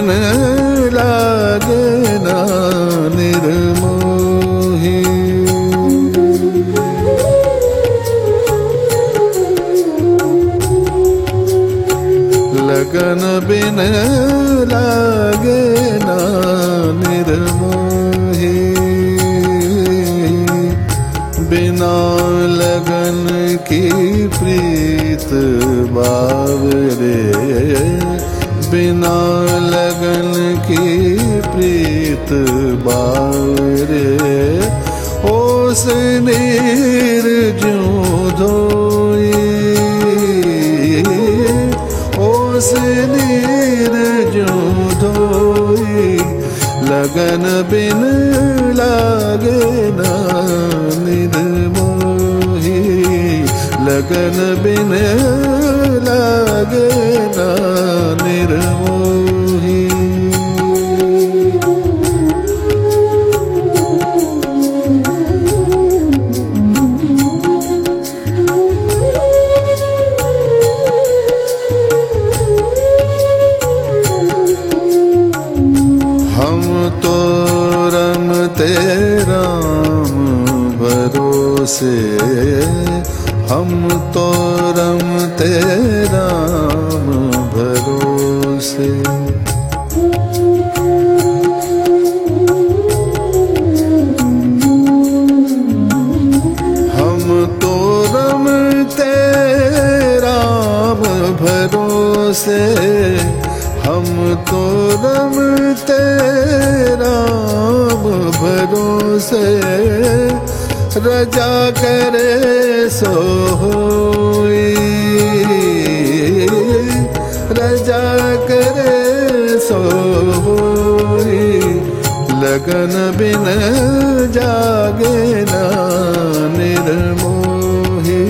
मन लागना निर्मोही। लगन बिन लागना निर्मोही। बिना लगन की प्रीत बावरे। बिना लगन की प्रीत बावरे, ओस नीर ज्यों धोई। ओस नीर ज्यों धोई, लगन बिन लागे लगन बिन लगना निर्मोही। हम तो रमते राम भरोसे हम तो रमते राम भरोसे। हम तो रमते राम भरोसे। हम तो रमते राम भरोसे। रजा करे सो रजा करे सो होई। लगन बिन जागे ना निर्मोही।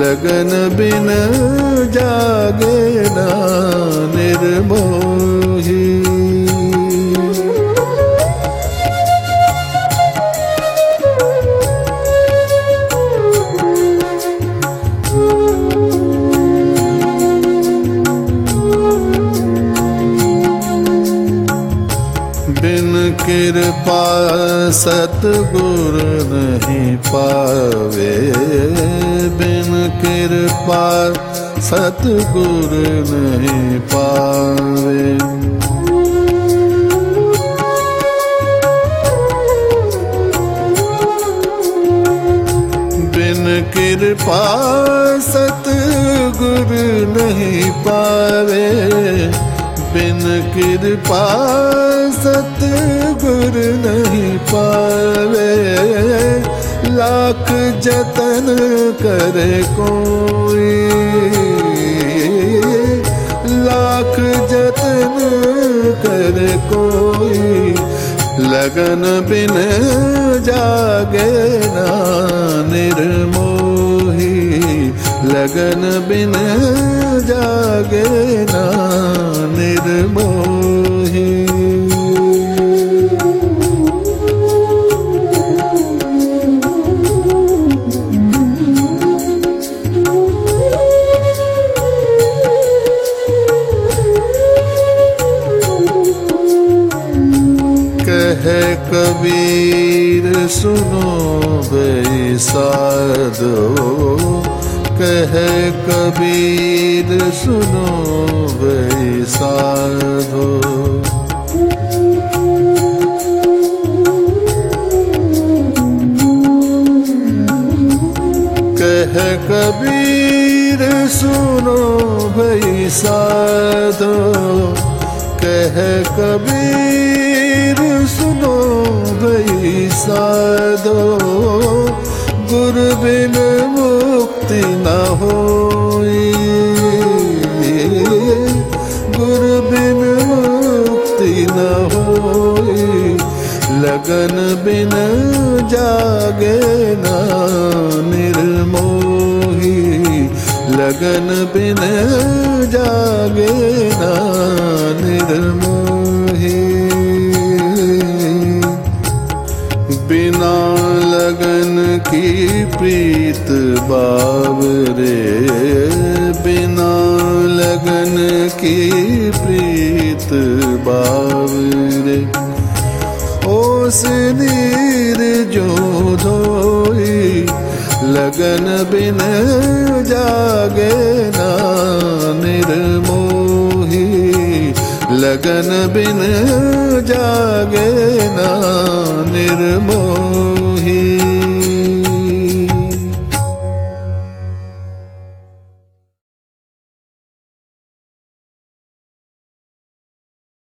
लगन बिन जागे कृपा सतगुर नहीं पावे। बिन कृपा सतगुर नहीं पावे। बिन कृपा सतगुर नहीं पावे। बिन कृपा सतगुर नहीं पावे। लाख जतन करे कोई। लाख जतन करे कोई। लगन बिन जागे ना निर्मोही। लगन बिन जागे ना निर्मोही। साधो कहे कबीर, सुनो गई साधो कह कबीर, सुनो भई साधो कह कबीर, सुनो भई साधो गुरु बिन मुक्ति न होई। गुरु बिन मुक्ति न होई। लगन बिन जागे ना निर्मोही। लगन बिन जागे ना निर्मोही। की प्रीत बाबरे बिना लगन की प्रीत बाबरे ओस नीर जो धोई, लगन बिन जागे निर्मोही। लगन बिन जागे ना निर्मोही।